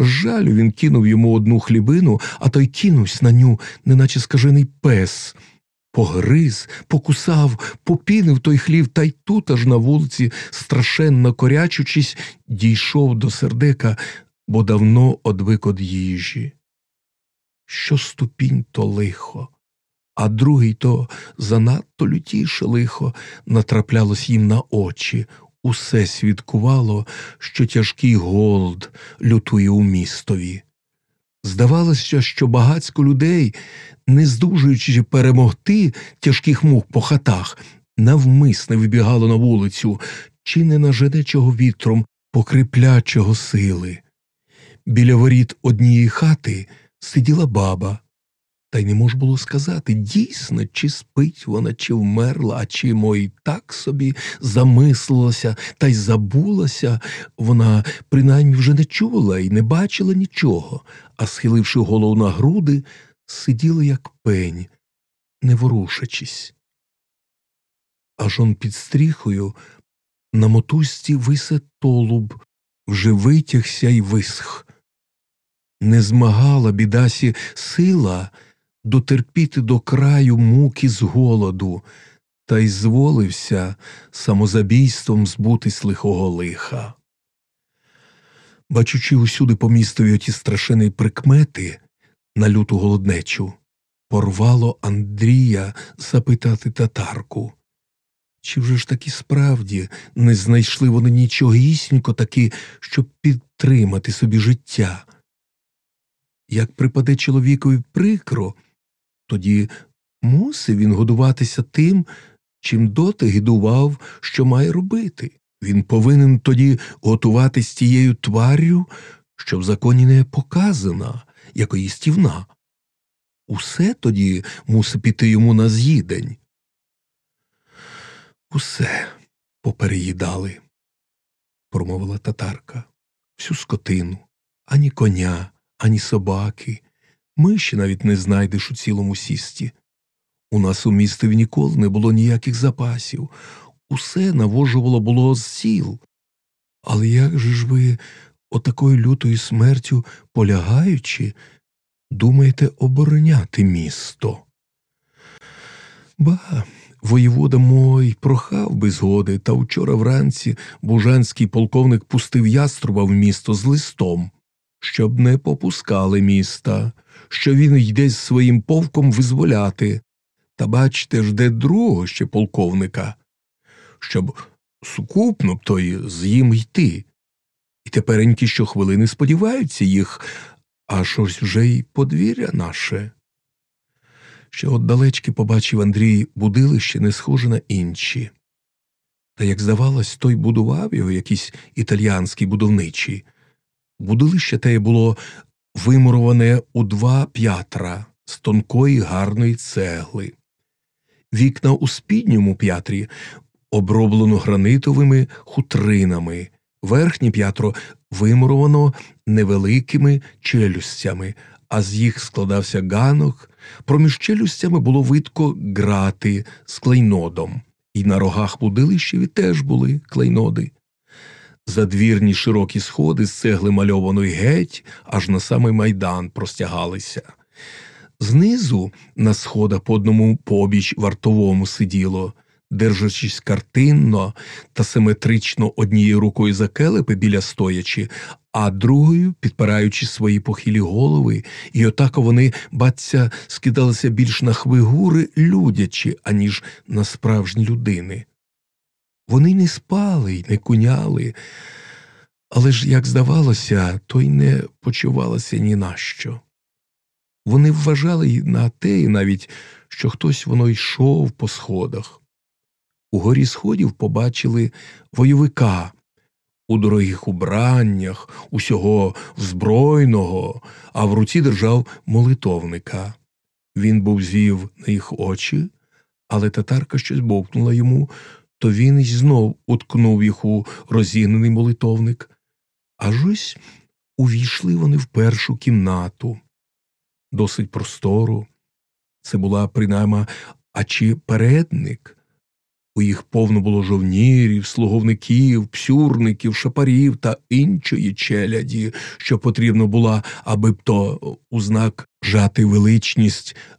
З жалю він кинув йому одну хлібину, а той кинувся на ню, неначе скажений пес. Погриз, покусав, попінив той хлів, та й тут аж на вулиці, страшенно корячучись, дійшов до сердека, бо давно одвик од їжі. Що ступінь, то лихо, а другий то занадто лютіше лихо натраплялось їм на очі. Усе свідкувало, що тяжкий голод лютує у містові. Здавалося, що багацько людей, не здужуючи перемогти тяжких мук по хатах, навмисне вибігало на вулицю, чи не наженечого вітром покриплячого сили. Біля воріт однієї хати сиділа баба, та й не мож було сказати дійсно, чи спить вона, чи вмерла, а чи мой так собі замислилася та й забулася, вона принаймні вже не чула і не бачила нічого, а, схиливши голову на груди, сиділа, як пень, не ворушачись. Аж он під стріхою на мотузці висе толуб, вже витягся й висх. Не змагала бідасі сила дотерпіти до краю муки з голоду, та й зволився самозабійством збутись лихого лиха. Бачучи усюди по містові оті страшені прикмети на люту голоднечу, порвало Андрія запитати татарку. Чи вже ж таки справді не знайшли вони нічогісінько таки, щоб підтримати собі життя? Як припаде чоловікові прикро, тоді мусив він годуватися тим, чим доти гидував, що має робити. Він повинен тоді готуватись тією тварю, що в законі не показана, як їстівна. Усе тоді мусить піти йому на з'їдень. Усе попереїдали, промовила татарка, всю скотину, ані коня, ані собаки, миші навіть не знайдеш у цілому сісті. У нас у містові ніколи не було ніяких запасів, усе навожувало було з сіл. Але як же ж ви, отакою лютою смертю полягаючи, думаєте обороняти місто? Ба, воєвода мой прохав би згоди, та вчора вранці бужанський полковник пустив яструба в місто з листом, щоб не попускали міста, що він йде з своїм повком визволяти. Та бачите, жде другого ще полковника, щоб сукупно б той з їм йти. І теперенькі щохвилини сподіваються їх, аж ось вже й подвір'я наше. Ще отдалечки побачив Андрій будилище, не схоже на інші. Та, як здавалось, той будував його якийсь італіянський будовничий. Будилище те було вимуроване у два п'ятра з тонкої гарної цегли. Вікна у спідньому п'ятрі оброблено гранитовими хутринами, верхнє п'ятро вимуровано невеликими челюстями, а з їх складався ганок, проміж челюстями було видко грати з клейнодом, і на рогах будилищеві теж були клейноди. Задвірні широкі сходи з цегли мальованої геть, аж на самий майдан простягалися. Знизу на сходах по одному побіч вартовому сиділо, держачись картинно та симетрично однією рукою за келепи біля стоячи, а другою підпираючи свої похилі голови, і отако вони, баться, скидалися більш на хвигури людячі, аніж на справжні людини. Вони не спали й не куняли, але ж, як здавалося, то й не почувалося ні на що. Вони вважали й на те, і навіть, що хтось воно йшов по сходах. Угорі сходів побачили войовика у дорогих убраннях, усього взбройного, а в руці держав молитовника. Він був звів на їх очі, але татарка щось бовкнула йому, то він знов уткнув їх у розігнаний молитовник. Аж ось увійшли вони в першу кімнату, досить простору. Це була принаймні, а чи передник, У їх повно було жовнірів, слуговників, псюрників, шапарів та іншої челяді, що потрібно була, аби б то у знак жати величність